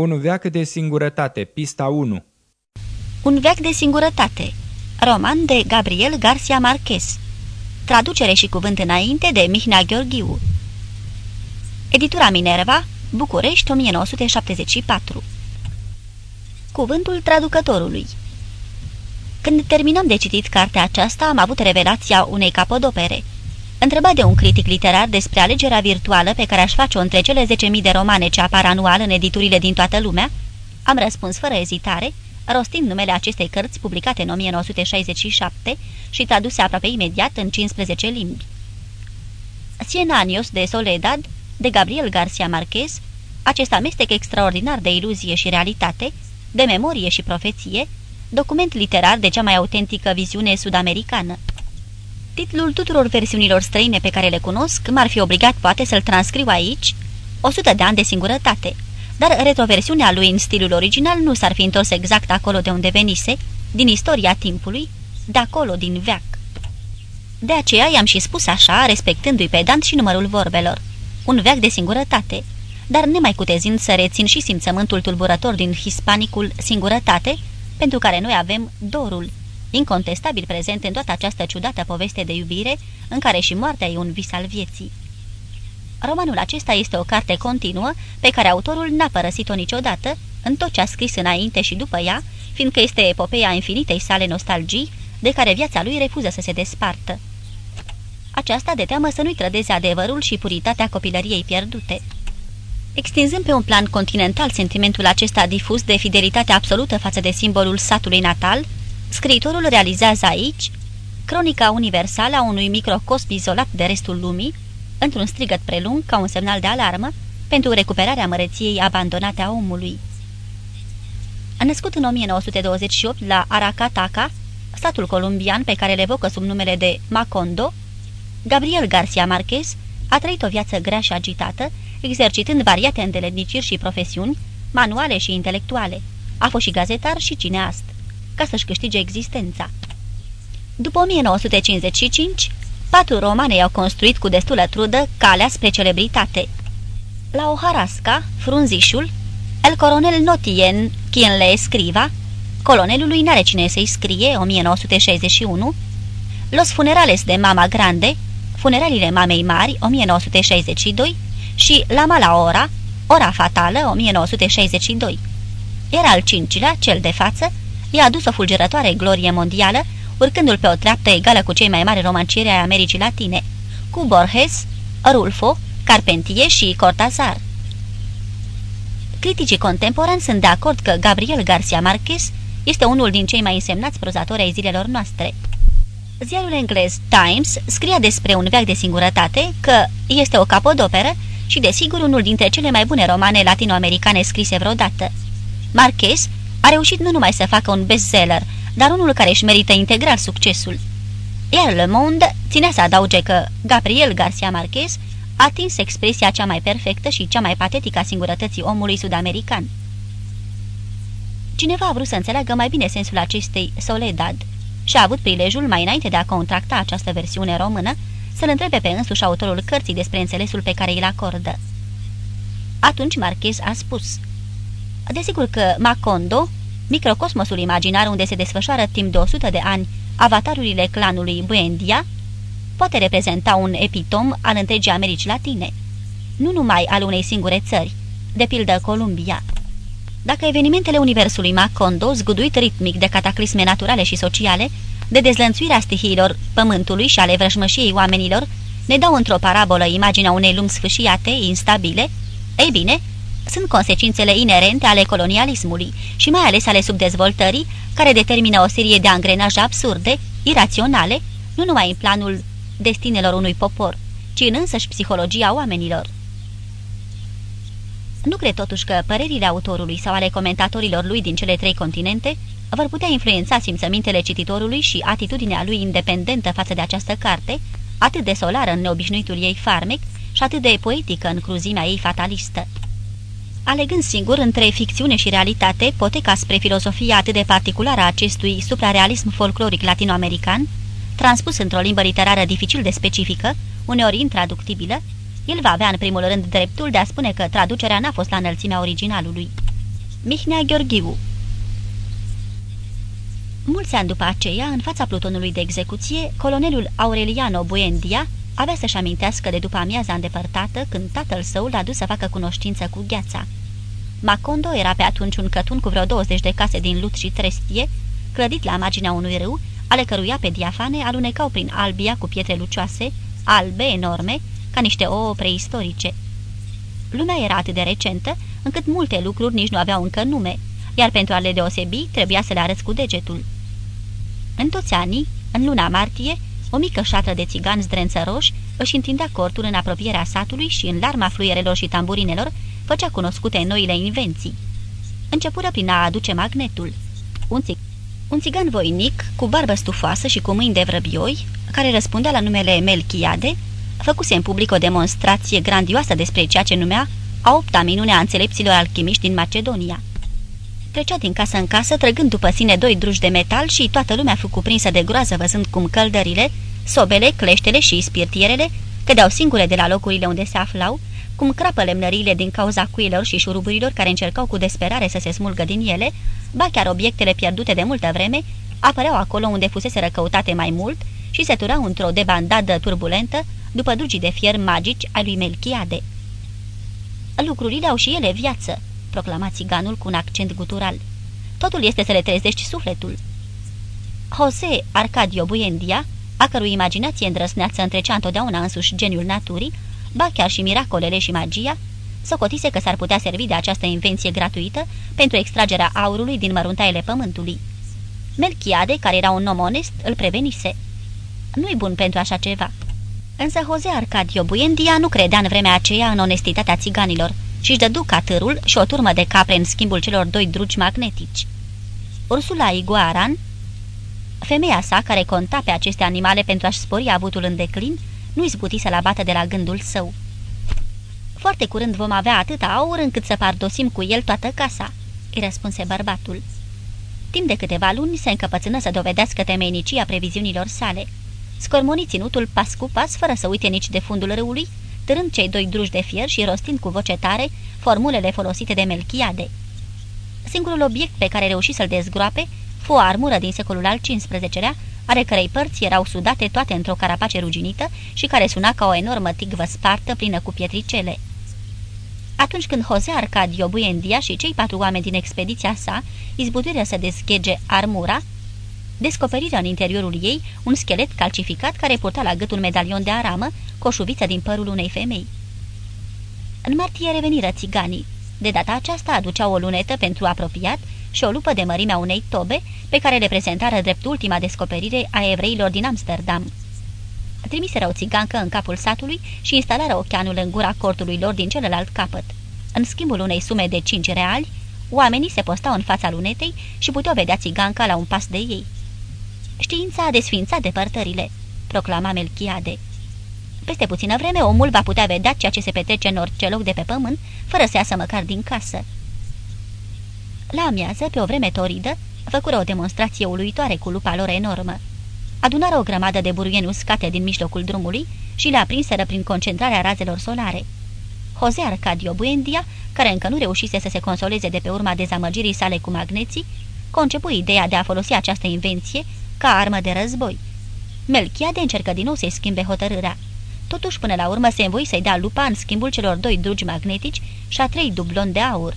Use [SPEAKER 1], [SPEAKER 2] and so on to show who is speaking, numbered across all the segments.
[SPEAKER 1] Un veac de singurătate, pista 1
[SPEAKER 2] Un veac de singurătate. Roman de Gabriel Garcia Marquez. Traducere și cuvânt înainte de Mihnea Gheorghiu. Editura Minerva, București, 1974 Cuvântul traducătorului. Când terminăm de citit cartea aceasta, am avut revelația unei capodopere. Întrebat de un critic literar despre alegerea virtuală pe care aș face-o între cele 10.000 de romane ce apar anual în editurile din toată lumea, am răspuns fără ezitare, rostind numele acestei cărți publicate în 1967 și traduse aproape imediat în 15 limbi. Cien años de soledad, de Gabriel Garcia Marquez, acest amestec extraordinar de iluzie și realitate, de memorie și profeție, document literar de cea mai autentică viziune sud-americană. Titlul tuturor versiunilor străine pe care le cunosc m-ar fi obligat poate să-l transcriu aici, 100 de ani de singurătate, dar retroversiunea lui în stilul original nu s-ar fi întors exact acolo de unde venise, din istoria timpului, de acolo din veac. De aceea i-am și spus așa, respectându-i pedant și numărul vorbelor. Un veac de singurătate, dar nemai cutezind să rețin și simțământul tulburător din hispanicul singurătate, pentru care noi avem dorul, incontestabil prezent în toată această ciudată poveste de iubire, în care și moartea e un vis al vieții. Romanul acesta este o carte continuă, pe care autorul n-a părăsit-o niciodată, în tot ce a scris înainte și după ea, fiindcă este epopeea infinitei sale nostalgii, de care viața lui refuză să se despartă. Aceasta de teamă să nu-i trădeze adevărul și puritatea copilăriei pierdute. Extinzând pe un plan continental sentimentul acesta difuz de fidelitate absolută față de simbolul satului natal, scriitorul realizează aici cronica universală a unui microcosm izolat de restul lumii, într-un strigăt prelung ca un semnal de alarmă pentru recuperarea măreției abandonate a omului. A născut în 1928 la Aracataca, statul colombian pe care le evocă sub numele de Macondo, Gabriel Garcia Marquez a trăit o viață grea și agitată, exercitând variate îndeletniciri și profesiuni, manuale și intelectuale. A fost și gazetar și cineast, ca să-și câștige existența. După 1955, patru romane i-au construit cu destulă trudă calea spre celebritate. La Oharasca, frunzișul, el coronel Notien, quien le escriva, colonelului n-are cine să-i scrie, 1961, Los funerales de Mama Grande, funeraliile mamei mari, 1962, și La mala ora, Ora fatală, 1962. Era al cincilea, cel de față, i-a adus o fulgerătoare glorie mondială, urcându-l pe o treaptă egală cu cei mai mari romancieri ai Americii Latine, cu Borges, Rulfo, Carpentier și Cortazar. Criticii contemporani sunt de acord că Gabriel Garcia Marquez este unul din cei mai însemnați prozatori ai zilelor noastre. Ziarul englez Times scria despre un veac de singurătate că este o capodoperă și, desigur, unul dintre cele mai bune romane latinoamericane scrise vreodată. Marquez a reușit nu numai să facă un bestseller, dar unul care își merită integral succesul. Iar Le Monde ținea să adauge că Gabriel Garcia Marquez a atins expresia cea mai perfectă și cea mai patetică a singurătății omului sud-american. Cineva a vrut să înțeleagă mai bine sensul acestei Soledad și a avut prilejul, mai înainte de a contracta această versiune română, să-l întrebe pe însuși autorul cărții despre înțelesul pe care îl acordă. Atunci Marchez a spus Desigur că Macondo, microcosmosul imaginar unde se desfășoară timp de 100 de ani avatarurile clanului Buendia, poate reprezenta un epitom al întregii Americi Latine, nu numai al unei singure țări, de pildă Columbia. Dacă evenimentele Universului Macondo, zguduit ritmic de cataclisme naturale și sociale, de dezlănțuirea stihiilor pământului și ale vrăjmășiei oamenilor, ne dau într-o parabolă imaginea unei lumi sfâșiate, instabile, ei bine, sunt consecințele inerente ale colonialismului și mai ales ale subdezvoltării, care determină o serie de angrenaje absurde, iraționale, nu numai în planul destinelor unui popor, ci în însăși psihologia oamenilor. Nu cred totuși că părerile autorului sau ale comentatorilor lui din cele trei continente vor putea influența simțămintele cititorului și atitudinea lui independentă față de această carte, atât de solară în neobișnuitul ei farmec și atât de poetică în cruzimea ei fatalistă. Alegând singur între ficțiune și realitate, poteca spre filosofia atât de particulară a acestui suprarealism folcloric latinoamerican, transpus într-o limbă literară dificil de specifică, uneori intraductibilă, el va avea în primul rând dreptul de a spune că traducerea n-a fost la înălțimea originalului. Mihnea Gheorghiu Mulți ani după aceea, în fața plutonului de execuție, colonelul Aureliano Buendia avea să-și amintească de după amiaza îndepărtată când tatăl său l-a dus să facă cunoștință cu gheața. Macondo era pe atunci un cătun cu vreo 20 de case din lut și trestie, clădit la marginea unui râu, ale căruia pe diafane alunecau prin albia cu pietre lucioase, albe enorme, ca niște ouă preistorice. Lumea era atât de recentă, încât multe lucruri nici nu aveau încă nume, iar pentru a le deosebi trebuia să le arăți cu degetul. În toți anii, în luna martie, o mică șatră de țigani zdrențăroși își întindea cortul în apropierea satului și în larma fluierelor și tamburinelor făcea cunoscute noile invenții. Începură prin a aduce magnetul. Un, țig un țigan voinic, cu barbă stufoasă și cu mâini de vrăbioi, care răspundea la numele Melchiade, făcuse în public o demonstrație grandioasă despre ceea ce numea a opta minune a înțelepților alchimiști din Macedonia. Trecea din casă în casă, trăgând după sine doi druși de metal și toată lumea fu cuprinsă de groază văzând cum căldările, sobele, cleștele și spirtierele cădeau singure de la locurile unde se aflau, cum crapă lemnăriile din cauza cuilor și șuruburilor care încercau cu desperare să se smulgă din ele, ba chiar obiectele pierdute de multă vreme, apăreau acolo unde fusese răcăutate mai mult și se turau într-o debandadă turbulentă după drugii de fier magici ai lui Melchiade. Lucrurile au și ele viață, proclama țiganul cu un accent gutural. Totul este să le trezești sufletul. Jose Arcadio Buendia, a cărui imaginație îndrăsneață întrecea întotdeauna însuși geniul naturii, ba chiar și miracolele și magia, socotise că s-ar putea servi de această invenție gratuită pentru extragerea aurului din măruntaiele pământului. Melchiade, care era un om onest, îl prevenise. Nu-i bun pentru așa ceva. Însă Jose Arcadio Buendia nu credea în vremea aceea în onestitatea țiganilor și-și dădu catârul și o turmă de capre în schimbul celor doi drugi magnetici. Ursula Iguaran, femeia sa care conta pe aceste animale pentru a-și spori avutul în declin, nu izbuti să-l abată de la gândul său. Foarte curând vom avea atâta aur încât să pardosim cu el toată casa," îi răspunse bărbatul. Timp de câteva luni se încăpățână să dovedească temeinicia previziunilor sale. Scormoni ținutul pas cu pas, fără să uite nici de fundul râului, târând cei doi druși de fier și rostind cu voce tare formulele folosite de Melchiade. Singurul obiect pe care reuși să-l dezgroape fu o armură din secolul al XV-lea, ale cărei părți erau sudate toate într-o carapace ruginită și care suna ca o enormă tigvă spartă plină cu pietricele. Atunci când Jose Arcadio Buendia și cei patru oameni din expediția sa izbutiră să deschege armura, descoperirea în interiorul ei un schelet calcificat care purta la gât un medalion de aramă cu o șuviță din părul unei femei. În martie reveniră țiganii. De data aceasta aduceau o lunetă pentru apropiat și o lupă de mărimea unei tobe pe care le prezentară drept ultima descoperire a evreilor din Amsterdam. Trimiseră o țigancă în capul satului și instalară ocheanul în gura cortului lor din celălalt capăt. În schimbul unei sume de cinci reali, oamenii se postau în fața lunetei și puteau vedea țiganca la un pas de ei. Știința a desfințat depărtările, proclama Melchiade. Peste puțină vreme, omul va putea vedea ceea ce se petrece în orice loc de pe pământ, fără să iasă măcar din casă. La amiază, pe o vreme toridă, făcură o demonstrație uluitoare cu lupa lor enormă. Adunară o grămadă de buruieni uscate din mijlocul drumului și le aprinseră prin concentrarea razelor solare. Jose Arcadio Buendia, care încă nu reușise să se consoleze de pe urma dezamăgirii sale cu magneții, concepu ideea de a folosi această invenție ca armă de război. Melchiade încercă din nou să-i schimbe hotărârea. Totuși, până la urmă, se învoi să-i dea lupa în schimbul celor doi drugi magnetici și a trei dubloni de aur.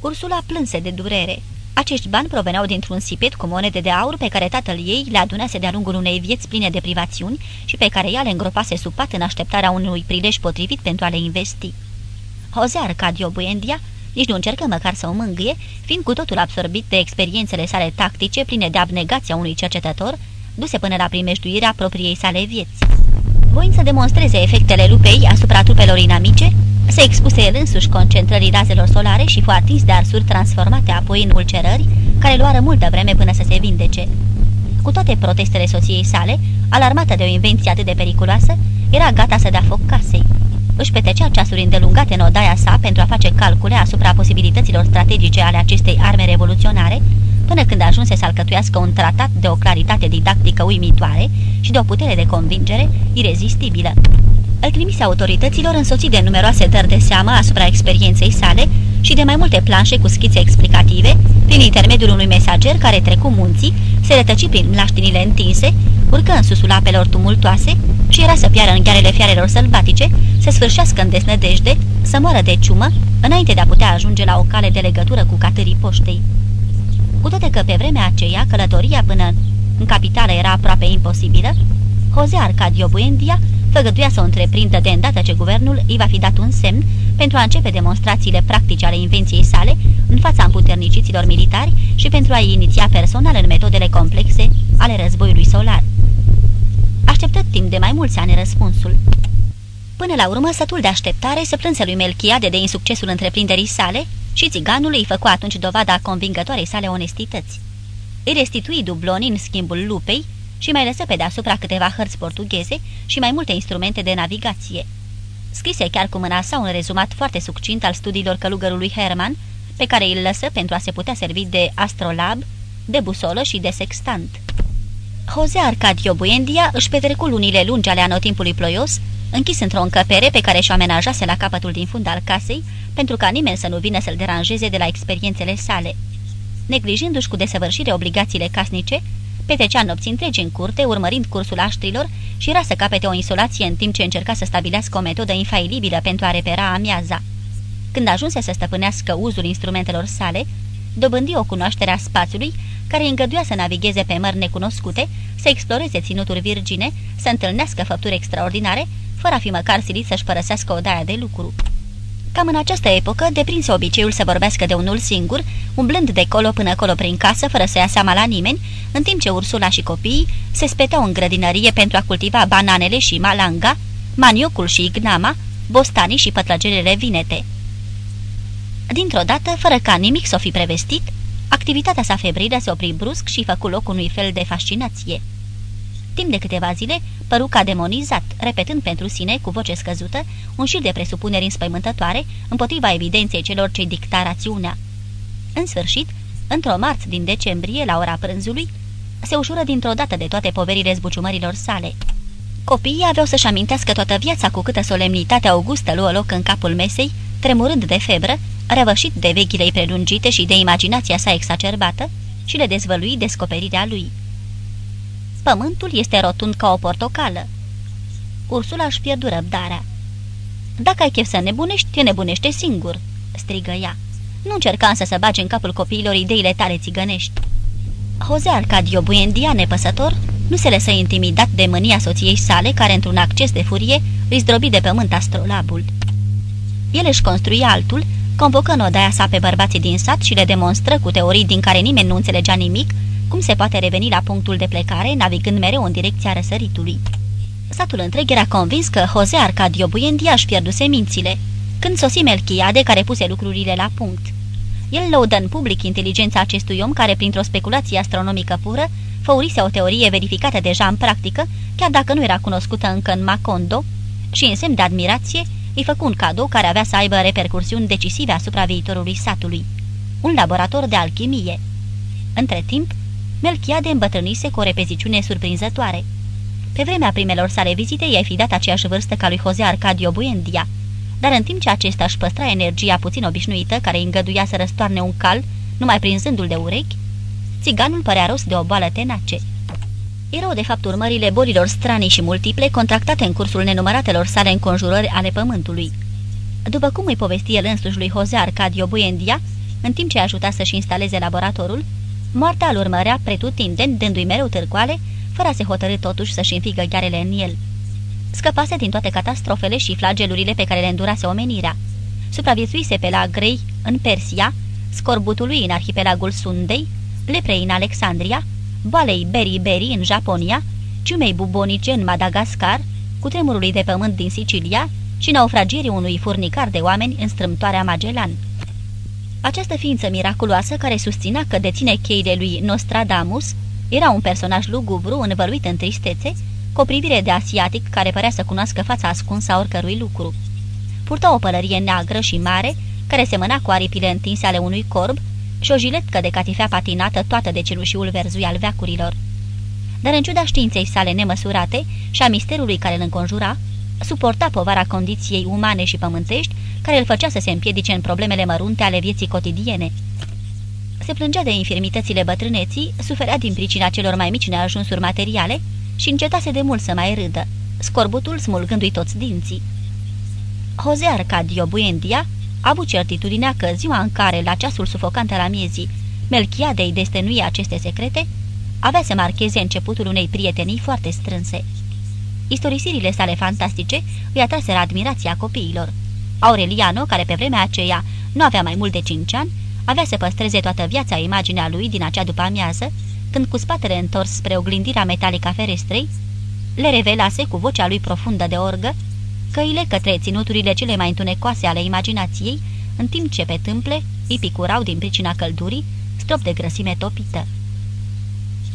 [SPEAKER 2] Ursula plânse de durere. Acești bani proveneau dintr-un sipet cu monede de aur pe care tatăl ei le adunase de-a lungul unei vieți pline de privațiuni și pe care ea le îngropase sub pat în așteptarea unui prilej potrivit pentru a le investi. Jose Arcadio Buendia nici nu încercă măcar să o mângâie, fiind cu totul absorbit de experiențele sale tactice pline de abnegația unui cercetător, duse până la primejduirea propriei sale vieți. Voind să demonstreze efectele lupei asupra trupelor inamice, se expuse el însuși concentrării razelor solare și fu atins de arsuri transformate apoi în ulcerări, care luară multă vreme până să se vindece. Cu toate protestele soției sale, alarmată de o invenție atât de periculoasă, era gata să dea foc casei. Își petecea ceasuri îndelungate în odaia sa pentru a face calcule asupra posibilităților strategice ale acestei arme revoluționare, până când ajunse să alcătuiască un tratat de o claritate didactică uimitoare și de o putere de convingere irezistibilă. Îl trimise autorităților însoțit de numeroase dări de seamă asupra experienței sale și de mai multe planșe cu schițe explicative, prin intermediul unui mesager care trecu munții, se rătăci prin mlaștinile întinse, urcă în susul apelor tumultoase și era să piară în ghearele fiarelor sălbatice, să sfârșească în desnădejde, să moară de ciumă, înainte de a putea ajunge la o cale de legătură cu catării poștei. Cu toate că pe vremea aceea călătoria până în capitală era aproape imposibilă, Jose Arcadio Buendia făgăduia să o întreprindă de îndată ce guvernul îi va fi dat un semn pentru a începe demonstrațiile practice ale invenției sale în fața împuterniciților militari și pentru a-i iniția personal în metodele complexe ale războiului solar. Așteptă timp de mai mulți ani răspunsul. Până la urmă, sătul de așteptare se plânse lui Melchiade de insuccesul întreprinderii sale și țiganul îi făcu atunci dovada convingătoarei sale onestități. Îi restitui dublonii în schimbul lupei și mai lăsă pe deasupra câteva hărți portugheze și mai multe instrumente de navigație. Scrise chiar cu mâna sa un rezumat foarte succint al studiilor călugărului Herman, pe care îl lăsă pentru a se putea servi de astrolab, de busolă și de sextant. Jose Arcadio Buendia își petrecu lunile lungi ale anotimpului ploios, închis într-o încăpere pe care și-o amenajase la capătul din fund al casei, pentru ca nimeni să nu vină să-l deranjeze de la experiențele sale. Neglijindu-și cu desăvârșire obligațiile casnice, petrecea nopți întregi în curte, urmărind cursul aștrilor și era să capete o insolație în timp ce încerca să stabilească o metodă infailibilă pentru a repera amiaza. Când ajunse să stăpânească uzul instrumentelor sale, dobândi o cunoaștere a spațiului care îi îngăduia să navigheze pe mări necunoscute, să exploreze ținuturi virgine, să întâlnească făpturi extraordinare, fără a fi măcar silit să-și părăsească o daia de lucru. Cam în această epocă, deprinse obiceiul să vorbească de unul singur, umblând de colo până colo prin casă, fără să ia seama la nimeni, în timp ce Ursula și copiii se speteau în grădinărie pentru a cultiva bananele și malanga, maniocul și ignama, bostanii și pătlăgelele vinete. Dintr-o dată, fără ca nimic să o fi prevestit, activitatea sa febrilă se opri brusc și făcu loc unui fel de fascinație. Timp de câteva zile, păru ca demonizat, repetând pentru sine, cu voce scăzută, un șir de presupuneri înspăimântătoare împotriva evidenței celor ce dicta rațiunea. În sfârșit, într-o marți din decembrie, la ora prânzului, se ușură dintr-o dată de toate poverile zbuciumărilor sale. Copiii aveau să-și amintească toată viața cu câtă solemnitate augustă luă loc în capul mesei, tremurând de febră, răvășit de vechile prelungite și de imaginația sa exacerbată, și le dezvălui descoperirea lui. Pământul este rotund ca o portocală. Ursula își pierdu răbdarea. Dacă ai chef să nebunești, te nebunește singur," strigă ea. Nu încerca însă să bagi în capul copiilor ideile tale țigănești." Jose Arcadio Buendia, nepăsător, nu se lăsă intimidat de mânia soției sale, care, într-un acces de furie, îi zdrobi de pământ astrolabul. El își construi altul, convocă în odaia sa pe bărbații din sat și le demonstră cu teorii din care nimeni nu înțelegea nimic, cum se poate reveni la punctul de plecare, navigând mereu în direcția răsăritului. Satul întreg era convins că Jose Arcadio Buendia își pierduse mințile, când sosi Melchiade care puse lucrurile la punct. El lăudă în public inteligența acestui om care, printr-o speculație astronomică pură, făurise o teorie verificată deja în practică, chiar dacă nu era cunoscută încă în Macondo, și în semn de admirație îi făcu un cadou care avea să aibă repercursiuni decisive asupra viitorului satului. Un laborator de alchimie. Între timp, Melchiade îmbătrânise cu o repeziciune surprinzătoare. Pe vremea primelor sale vizite, i-ai fi dat aceeași vârstă ca lui Jose Arcadio Buendia, dar în timp ce acesta își păstra energia puțin obișnuită, care îi îngăduia să răstoarne un cal, numai prinzându-l de urechi, țiganul părea rost de o boală tenace. Erau de fapt urmările bolilor stranii și multiple contractate în cursul nenumăratelor sale înconjurări ale pământului. După cum îi povesti el însuși lui Jose Arcadio Buendia, în timp ce ajuta să-și instaleze laboratorul, moartea îl urmărea pretutindeni, dându-i mereu târcoale, fără a se hotărâ totuși să-și înfigă ghearele în el. Scăpase din toate catastrofele și flagelurile pe care le îndurase omenirea. Supraviețuise pe la Grei, în Persia, scorbutului în arhipelagul Sundei, leprei în Alexandria, boalei Beriberi în Japonia, ciumei bubonice în Madagascar, cu tremurului de pământ din Sicilia și naufragierii unui furnicar de oameni în strâmtoarea Magellan. Această ființă miraculoasă care susținea că deține cheile lui Nostradamus era un personaj lugubru învăluit în tristețe, cu o privire de asiatic care părea să cunoască fața ascunsă a oricărui lucru. Purta o pălărie neagră și mare, care semăna cu aripile întinse ale unui corb și o jiletcă de catifea patinată toată de cenușiul verzui al veacurilor. Dar în ciuda științei sale nemăsurate și a misterului care îl înconjura, Suporta povara condiției umane și pământești, care îl făcea să se împiedice în problemele mărunte ale vieții cotidiene. Se plângea de infirmitățile bătrâneții, suferea din pricina celor mai mici neajunsuri materiale și încetase de mult să mai râdă, scorbutul smulgându-i toți dinții. Jose Arcadio Buendia a avut certitudinea că ziua în care, la ceasul sufocant al amiezii, Melchiadei destenuie aceste secrete, avea să marcheze începutul unei prietenii foarte strânse. Istorisirile sale fantastice îi atraseră admirația copiilor. Aureliano, care pe vremea aceea nu avea mai mult de cinci ani, avea să păstreze toată viața imaginea lui din acea după amiază, când cu spatele întors spre oglindirea metalică a ferestrei, le revelase cu vocea lui profundă de orgă căile către ținuturile cele mai întunecoase ale imaginației, în timp ce pe tâmple îi picurau din pricina căldurii strop de grăsime topită.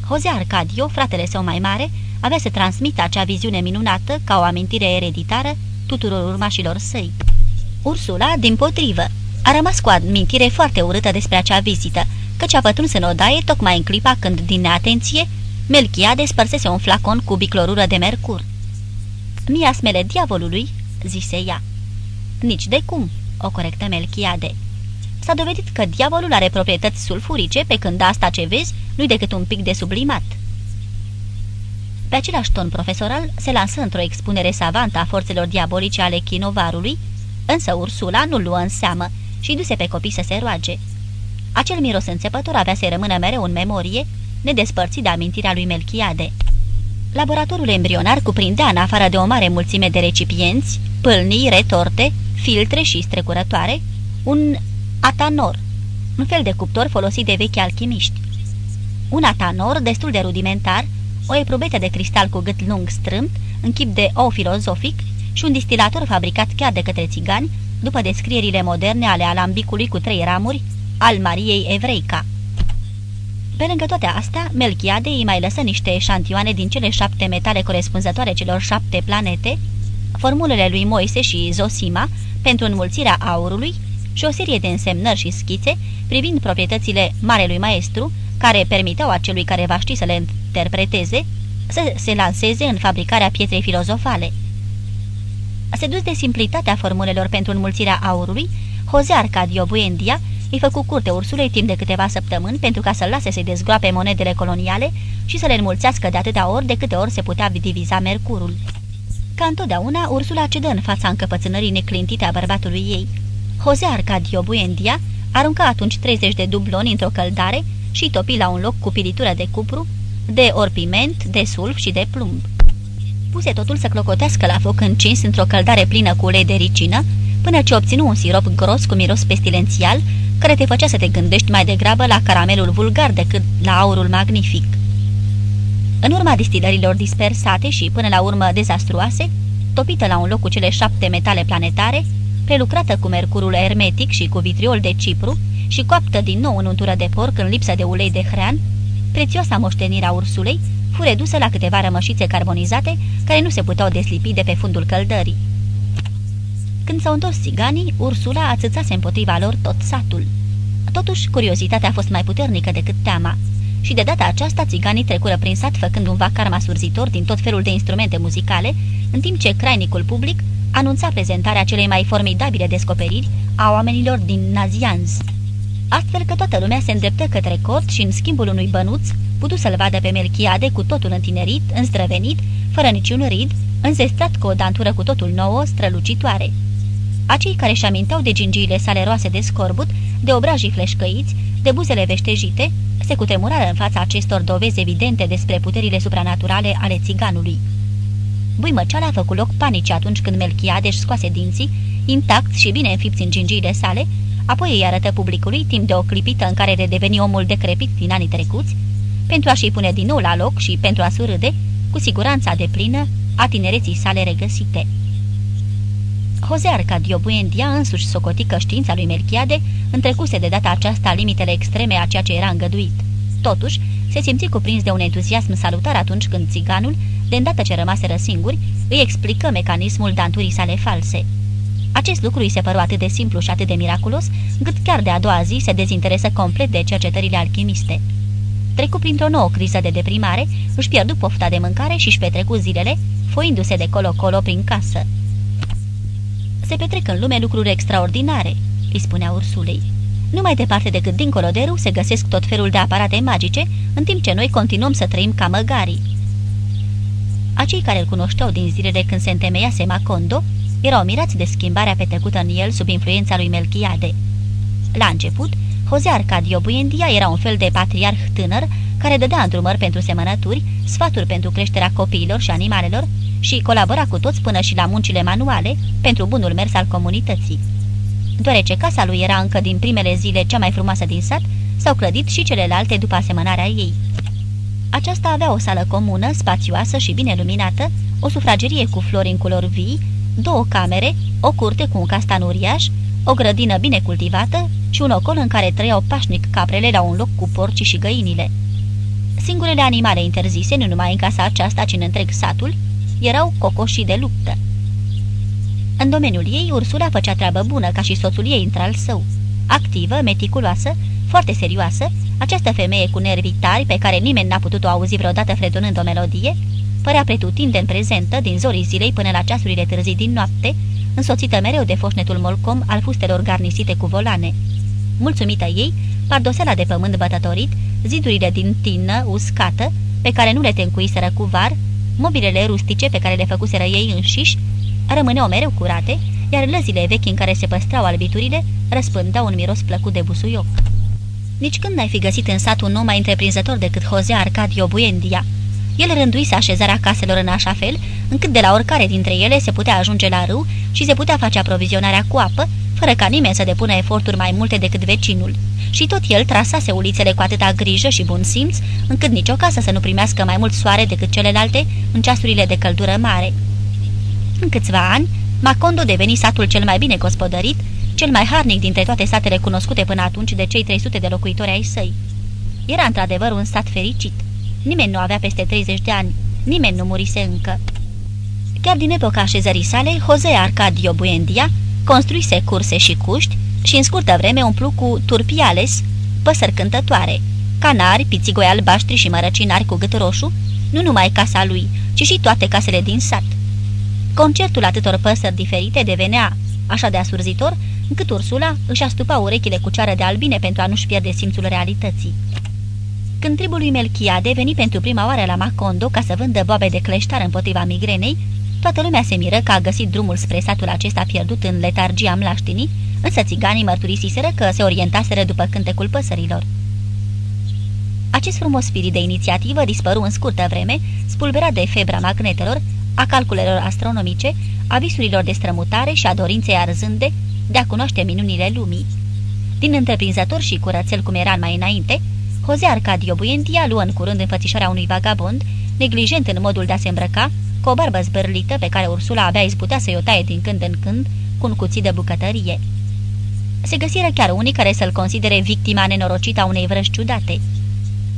[SPEAKER 2] Jose Arcadio, fratele său mai mare, avea să transmită acea viziune minunată ca o amintire ereditară tuturor urmașilor săi. Ursula, din potrivă, a rămas cu amintire foarte urâtă despre acea vizită, căci a pătruns în odaie tocmai în clipa când, din neatenție, Melchia despărsese un flacon cu biclorură de mercur. Miasmele diavolului, zise ea. Nici de cum, o corectă Melchiade. S-a dovedit că diavolul are proprietăți sulfurice, pe când asta ce vezi nu-i decât un pic de sublimat. Pe același ton profesoral se lansă într-o expunere savantă a forțelor diabolice ale chinovarului, însă Ursula nu luă în seamă și duse pe copii să se roage. Acel miros înțepător avea să rămână mereu în memorie, nedespărțit de amintirea lui Melchiade. Laboratorul embrionar cuprindea, în afară de o mare mulțime de recipienți, pâlnii, retorte, filtre și strecurătoare, un atanor, un fel de cuptor folosit de vechi alchimiști. Un atanor destul de rudimentar, o eprubetă de cristal cu gât lung strâmt, în chip de ou filozofic și un distilator fabricat chiar de către țigani, după descrierile moderne ale alambicului cu trei ramuri al Mariei Evreica. Pe lângă toate astea, Melchiade îi mai lăsă niște eșantioane din cele șapte metale corespunzătoare celor șapte planete, formulele lui Moise și Zosima pentru înmulțirea aurului și o serie de însemnări și schițe privind proprietățile Marelui Maestru, care permiteau acelui care va ști să le interpreteze să se lanseze în fabricarea pietrei filozofale. Sedus de simplitatea formulelor pentru înmulțirea aurului, Jose Arcadio Buendia îi făcu curte ursulei timp de câteva săptămâni pentru ca să-l lase să-i dezgroape monedele coloniale și să le înmulțească de atâtea ori de câte ori se putea diviza mercurul. Ca întotdeauna, Ursula cedă în fața încăpățânării neclintite a bărbatului ei. Jose Arcadio Buendia arunca atunci 30 de dubloni într-o căldare și topi la un loc cu pilitură de cupru, de orpiment, de sulf și de plumb. Puse totul să clocotească la foc încins într-o căldare plină cu ulei de ricină, până ce obținu un sirop gros cu miros pestilențial, care te făcea să te gândești mai degrabă la caramelul vulgar decât la aurul magnific. În urma distilărilor dispersate și până la urmă dezastruoase, topită la un loc cu cele șapte metale planetare, prelucrată cu mercurul hermetic și cu vitriol de cipru și coaptă din nou în untură de porc în lipsă de ulei de hrean, prețioasa moștenirea ursulei fu redusă la câteva rămășițe carbonizate care nu se puteau deslipi de pe fundul căldării. Când s-au întors țiganii, Ursula ațățase împotriva lor tot satul. Totuși, curiozitatea a fost mai puternică decât teama și de data aceasta țiganii trecură prin sat făcând un vacar masurzitor din tot felul de instrumente muzicale, în timp ce crainicul public anunța prezentarea celei mai formidabile descoperiri a oamenilor din Nazianz. Astfel că toată lumea se îndreptă către cort și în schimbul unui bănuț putu să-l vadă pe Melchiade cu totul întinerit, înstrăvenit, fără niciun rid, înzestrat cu o dantură cu totul nouă, strălucitoare. Acei care își aminteau de gingiile sale roase de scorbut, de obrajii fleșcăiți, de buzele veștejite, se cutremurară în fața acestor dovezi evidente despre puterile supranaturale ale țiganului. Buimăceala a făcut loc panici atunci când Melchiadeș își scoase dinții, intact și bine înfipți în gingiile sale, apoi îi arătă publicului timp de o clipită în care redeveni omul decrepit din anii trecuți, pentru a-și pune din nou la loc și pentru a surâde, cu siguranța de plină, a tinereții sale regăsite. Jose Arcadio Buendia însuși socotică știința lui Melchiade întrecuse de data aceasta limitele extreme a ceea ce era îngăduit. Totuși, se simți cuprins de un entuziasm salutar atunci când țiganul, de îndată ce rămaseră singuri, îi explică mecanismul danturii sale false. Acest lucru îi se păru atât de simplu și atât de miraculos, încât chiar de a doua zi se dezinteresă complet de cercetările alchimiste. Trecu printr-o nouă criză de deprimare, își pierdu pofta de mâncare și își petrecu zilele, foindu-se de colo-colo prin casă. Se petrec în lume lucruri extraordinare, îi spunea Ursulei. Nu mai departe decât dincolo de râu se găsesc tot felul de aparate magice, în timp ce noi continuăm să trăim ca măgarii. Acei care îl cunoșteau din zilele când se întemeiase Macondo erau mirați de schimbarea petrecută în el sub influența lui Melchiade. La început, Jose Arcadio Buendia era un fel de patriarh tânăr care dădea îndrumări pentru semănături, sfaturi pentru creșterea copiilor și animalelor și colabora cu toți până și la muncile manuale pentru bunul mers al comunității. Deoarece casa lui era încă din primele zile cea mai frumoasă din sat, s-au clădit și celelalte după asemănarea ei. Aceasta avea o sală comună, spațioasă și bine luminată, o sufragerie cu flori în culori vii, două camere, o curte cu un castan uriaș, o grădină bine cultivată și un ocol în care trăiau pașnic caprele la un loc cu porcii și găinile. Singurele animale interzise, nu numai în casa aceasta, ci în întreg satul, erau cocoșii de luptă. În domeniul ei, Ursula făcea treabă bună ca și soțul ei între al său. Activă, meticuloasă, foarte serioasă, această femeie cu nervi tari, pe care nimeni n-a putut-o auzi vreodată fredonând o melodie, părea în prezentă din zorii zilei până la ceasurile târzii din noapte, însoțită mereu de foșnetul molcom al fustelor garnisite cu volane. Mulțumită ei, pardoseala de pământ bătătorit, zidurile din tină uscată, pe care nu le tencuiseră cu var, mobilele rustice pe care le făcuseră ei înșiși, rămâneau mereu curate, iar lăzile vechi în care se păstrau albiturile răspândeau un miros plăcut de busuioc. Nici când n-ai fi găsit în sat un om mai întreprinzător decât Jose Arcadio Buendia. El rânduise așezarea caselor în așa fel, încât de la oricare dintre ele se putea ajunge la râu și se putea face aprovizionarea cu apă, fără ca nimeni să depună eforturi mai multe decât vecinul. Și tot el trasase ulițele cu atâta grijă și bun simț, încât nicio casă să nu primească mai mult soare decât celelalte în ceasurile de căldură mare. În câțiva ani, Macondo deveni satul cel mai bine gospodărit, cel mai harnic dintre toate satele cunoscute până atunci de cei 300 de locuitori ai săi. Era într-adevăr un sat fericit. Nimeni nu avea peste 30 de ani, nimeni nu murise încă. Chiar din epoca așezării sale, Jose Arcadio Buendia construise curse și cuști și în scurtă vreme umplu cu turpiales, păsări cântătoare, canari, pițigoi albaștri și mărăcinari cu gât roșu, nu numai casa lui, ci și toate casele din sat. Concertul atâtor păsări diferite devenea așa de asurzitor, încât Ursula își astupa urechile cu ceară de albine pentru a nu-și pierde simțul realității. Când tribul lui Melchiade veni pentru prima oară la Macondo ca să vândă boabe de cleștar împotriva migrenei, toată lumea se miră că a găsit drumul spre satul acesta pierdut în letargia mlaștinii, însă țiganii mărturisiseră că se orientaseră după cântecul păsărilor. Acest frumos spirit de inițiativă dispăru în scurtă vreme, spulberat de febra magnetelor, a calculelor astronomice, a visurilor de strămutare și a dorinței arzânde de a cunoaște minunile lumii. Din întreprinzător și curățel cum era mai înainte, Jose Arcadio Buendia luă în curând înfățișarea unui vagabond, neglijent în modul de a se îmbrăca, cu o barbă zbârlită pe care Ursula abia izbutea să-i o taie din când în când cu un cuțit de bucătărie. Se găsiră chiar unii care să-l considere victima nenorocită a unei vrăși ciudate.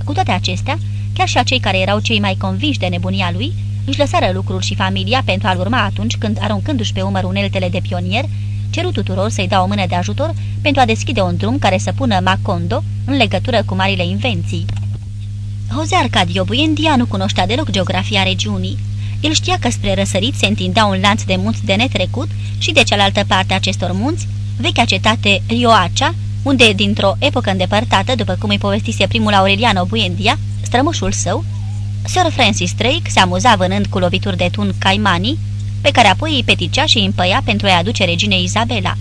[SPEAKER 2] Cu toate acestea, chiar și acei care erau cei mai convinși de nebunia lui, își lăsară lucrul și familia pentru a-l urma atunci când, aruncându-și pe umăr uneltele de pionier, ceru tuturor să-i dea o mână de ajutor pentru a deschide un drum care să pună Macondo în legătură cu marile invenții. Jose Arcadio Buendia nu cunoștea deloc geografia regiunii. El știa că spre răsărit se întindea un lanț de munți de netrecut și de cealaltă parte a acestor munți, vechea cetate Rioacea, unde, dintr-o epocă îndepărtată, după cum îi povestise primul Aureliano Buendia, strămoșul său, Sir Francis Drake se amuza vânând cu lovituri de tun caimanii, pe care apoi îi peticea și îi împăia pentru a-i aduce reginei Izabela.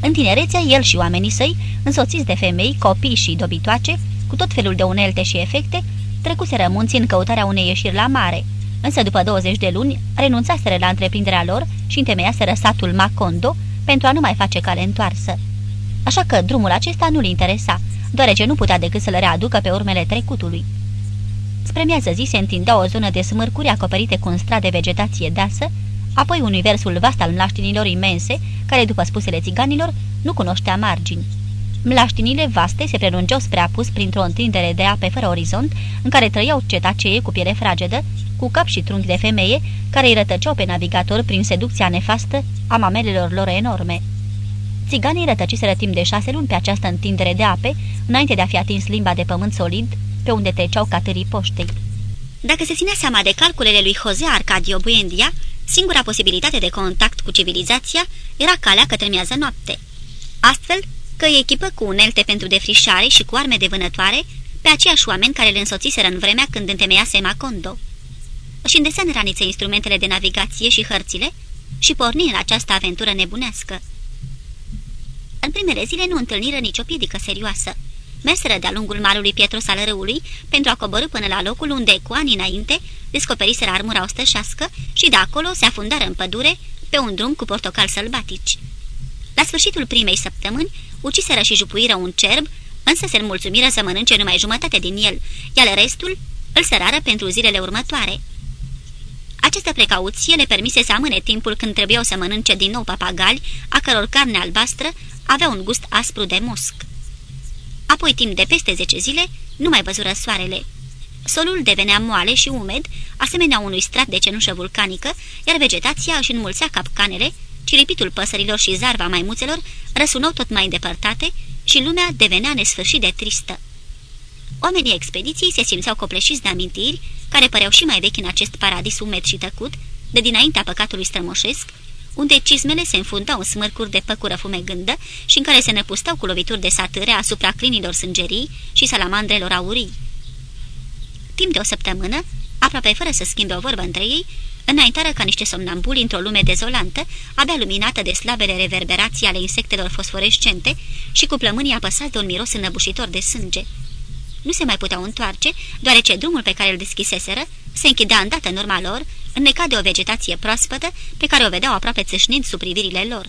[SPEAKER 2] În tinerețea, el și oamenii săi, însoțiți de femei, copii și dobitoace, cu tot felul de unelte și efecte, trecuseră munții în căutarea unei ieșiri la mare, însă după 20 de luni renunțaseră la întreprinderea lor și întemeiaseră satul Macondo pentru a nu mai face cale întoarsă. Așa că drumul acesta nu-l interesa, deoarece nu putea decât să-l readucă pe urmele trecutului. Spre miază zi se întindea o zonă de smârcuri acoperite cu un strat de vegetație deasă, apoi universul vast al mlaștinilor imense, care, după spusele țiganilor, nu cunoștea margini. Mlaștinile vaste se prelungeau spre apus printr-o întindere de ape fără orizont, în care trăiau cetacee cu piele fragedă, cu cap și trunchi de femeie, care îi rătăceau pe navigator prin seducția nefastă a mamelelor lor enorme. Țiganii rătăciseră timp de șase luni pe această întindere de ape, înainte de a fi atins limba de pământ solid, pe unde treceau catării poștei. Dacă se ținea seama de calculele lui Jose Arcadio Buendia, singura posibilitate de contact cu civilizația era calea către miază noapte. Astfel că îi echipă cu unelte pentru defrișare și cu arme de vânătoare pe aceiași oameni care le însoțiseră în vremea când întemeiase Macondo. Și îndesea în ranițe instrumentele de navigație și hărțile și porni în această aventură nebunească. În primele zile nu întâlniră nicio piedică serioasă. Meseră de-a lungul malului Pietro Salărâului pentru a coborâ până la locul unde, cu ani înainte, descoperiseră armura ostășească și de acolo se afundară în pădure pe un drum cu portocali sălbatici. La sfârșitul primei săptămâni, uciseră și jupuiră un cerb, însă se mulțumiră să mănânce numai jumătate din el, iar restul îl sărară pentru zilele următoare. Această precauție le permise să amâne timpul când trebuiau să mănânce din nou papagali, a căror carne albastră avea un gust aspru de musc. Apoi, timp de peste zece zile, nu mai văzură soarele. Solul devenea moale și umed, asemenea unui strat de cenușă vulcanică, iar vegetația își înmulțea capcanele, ciripitul păsărilor și zarva maimuțelor răsunau tot mai îndepărtate și lumea devenea nesfârșit de tristă. Oamenii expediției se simțeau copleșiți de amintiri, care păreau și mai vechi în acest paradis umed și tăcut, de dinaintea păcatului strămoșesc, unde cizmele se înfundau în smârcuri de păcură fumegândă și în care se năpustau cu lovituri de satâre asupra clinilor sângerii și salamandrelor aurii. Timp de o săptămână, aproape fără să schimbe o vorbă între ei, înaintară ca niște somnambuli într-o lume dezolantă, abia luminată de slabele reverberații ale insectelor fosforescente și cu plămânii apăsați de un miros înăbușitor de sânge. Nu se mai puteau întoarce, deoarece drumul pe care îl deschiseseră se închidea îndată în urma lor, înnecat de o vegetație proaspătă pe care o vedeau aproape țâșnind sub privirile lor.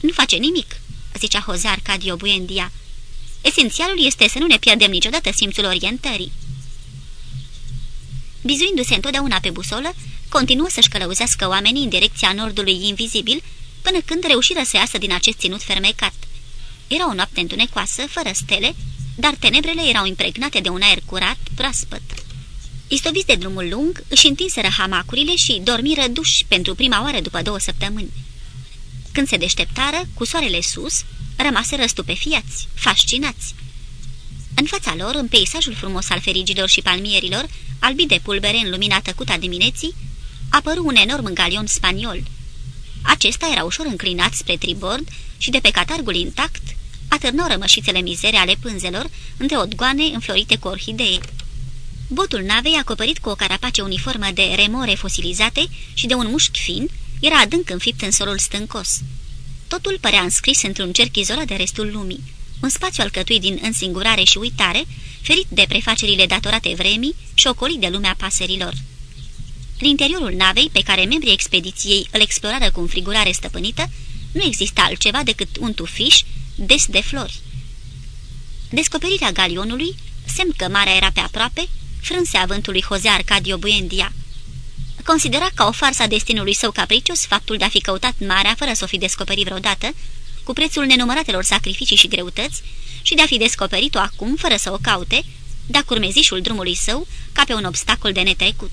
[SPEAKER 2] Nu face nimic," zicea Jose Arcadio Buendia. Esențialul este să nu ne pierdem niciodată simțul orientării." Bizuindu-se întotdeauna pe busolă, continuă să-și călăuzească oamenii în direcția nordului invizibil, până când reușiră să iasă din acest ținut fermecat. Era o noapte întunecoasă, fără stele, dar tenebrele erau impregnate de un aer curat, proaspăt. Istoviți de drumul lung, își întinseră hamacurile și dormiră duși pentru prima oară după două săptămâni. Când se deșteptară, cu soarele sus, rămaseră stupefiați, fascinați. În fața lor, în peisajul frumos al ferigilor și palmierilor, albit de pulbere în lumina tăcută a dimineții, apăru un enorm galion spaniol. Acesta era ușor înclinat spre tribord și de pe catargul intact atârnau rămășițele mizere ale pânzelor între odgoane înflorite cu orhidee. Botul navei, acoperit cu o carapace uniformă de remore fosilizate și de un mușchi fin, era adânc înfipt în solul stâncos. Totul părea înscris într-un cerc izolat de restul lumii, un spațiu alcătuit din însingurare și uitare, ferit de prefacerile datorate vremii și ocolit de lumea pasărilor. În interiorul navei, pe care membrii expediției îl explorară cu înfrigurare stăpânită, nu exista altceva decât un tufiș des de flori. Descoperirea galionului, semn că marea era pe aproape, frânse avântul lui Jose Arcadio Buendia. Considera ca o farsă destinului său capricios faptul de a fi căutat marea fără să o fi descoperit vreodată, cu prețul nenumăratelor sacrificii și greutăți, și de a fi descoperit-o acum fără să o caute, de-a curmezișul drumului său ca pe un obstacol de netrecut.